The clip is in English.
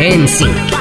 en Sync.